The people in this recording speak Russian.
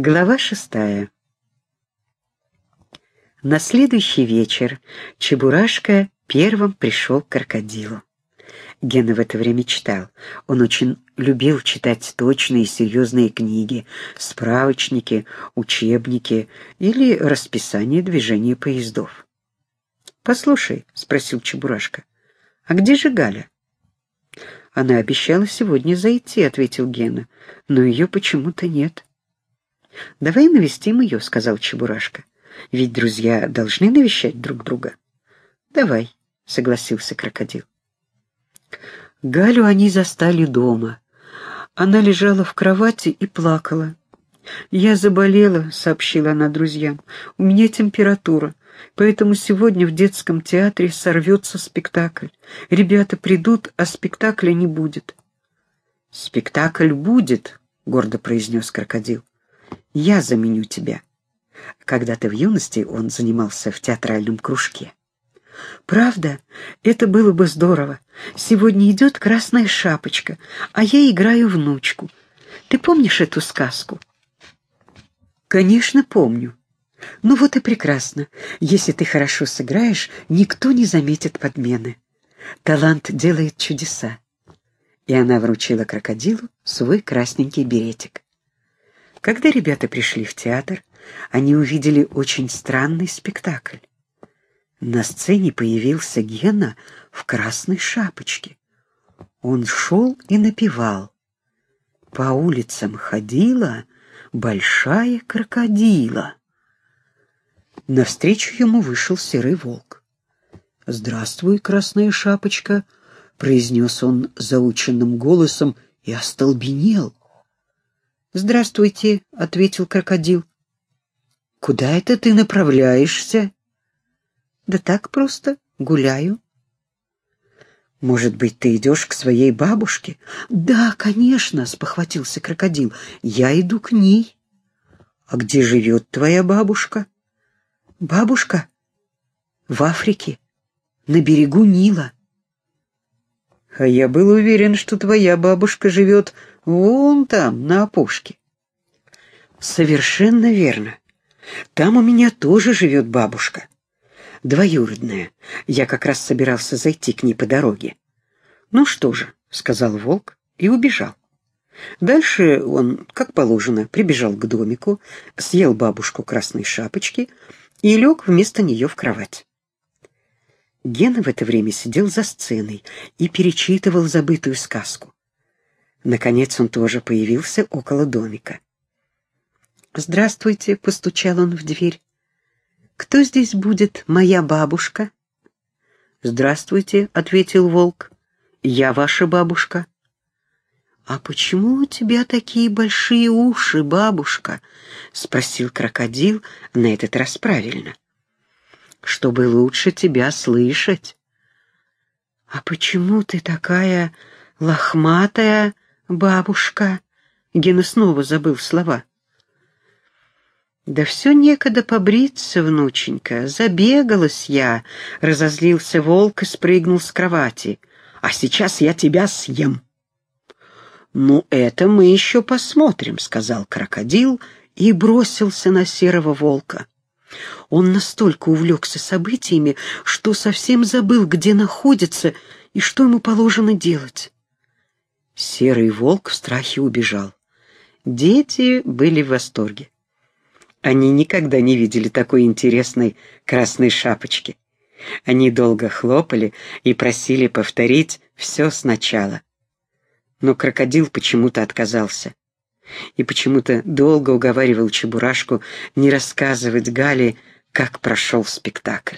Глава шестая. На следующий вечер Чебурашка первым пришел к крокодилу. Гена в это время читал. Он очень любил читать точные и серьезные книги, справочники, учебники или расписание движения поездов. «Послушай», — спросил Чебурашка, — «а где же Галя?» «Она обещала сегодня зайти», — ответил Гена, — «но ее почему-то нет». «Давай навестим ее», — сказал Чебурашка. «Ведь друзья должны навещать друг друга». «Давай», — согласился крокодил. Галю они застали дома. Она лежала в кровати и плакала. «Я заболела», — сообщила она друзьям. «У меня температура, поэтому сегодня в детском театре сорвется спектакль. Ребята придут, а спектакля не будет». «Спектакль будет», — гордо произнес крокодил. «Я заменю тебя». Когда-то в юности он занимался в театральном кружке. Правда, это было бы здорово. Сегодня идет красная шапочка, а я играю внучку. Ты помнишь эту сказку? Конечно, помню. Ну вот и прекрасно. Если ты хорошо сыграешь, никто не заметит подмены. Талант делает чудеса. И она вручила крокодилу свой красненький беретик. Когда ребята пришли в театр, они увидели очень странный спектакль. На сцене появился Гена в красной шапочке. Он шел и напевал. По улицам ходила большая крокодила. Навстречу ему вышел серый волк. «Здравствуй, красная шапочка!» — произнес он заученным голосом и остолбенел. «Здравствуйте!» — ответил крокодил. «Куда это ты направляешься?» Да так просто гуляю. Может быть, ты идешь к своей бабушке? Да, конечно, спохватился крокодил. Я иду к ней. А где живет твоя бабушка? Бабушка? В Африке, на берегу Нила. А я был уверен, что твоя бабушка живет вон там, на опушке. Совершенно верно. Там у меня тоже живет бабушка двоюродная. Я как раз собирался зайти к ней по дороге. «Ну что же», — сказал волк и убежал. Дальше он, как положено, прибежал к домику, съел бабушку красной шапочки и лег вместо нее в кровать. Гена в это время сидел за сценой и перечитывал забытую сказку. Наконец он тоже появился около домика. «Здравствуйте», — постучал он в дверь. «Кто здесь будет, моя бабушка?» «Здравствуйте», — ответил волк. «Я ваша бабушка». «А почему у тебя такие большие уши, бабушка?» — спросил крокодил, на этот раз правильно. «Чтобы лучше тебя слышать». «А почему ты такая лохматая, бабушка?» Гена снова забыл слова. «Да все некогда побриться, внученька, забегалась я», — разозлился волк и спрыгнул с кровати. «А сейчас я тебя съем». «Ну, это мы еще посмотрим», — сказал крокодил и бросился на серого волка. Он настолько увлекся событиями, что совсем забыл, где находится и что ему положено делать. Серый волк в страхе убежал. Дети были в восторге. Они никогда не видели такой интересной красной шапочки. Они долго хлопали и просили повторить все сначала. Но крокодил почему-то отказался. И почему-то долго уговаривал Чебурашку не рассказывать Гале, как прошел спектакль.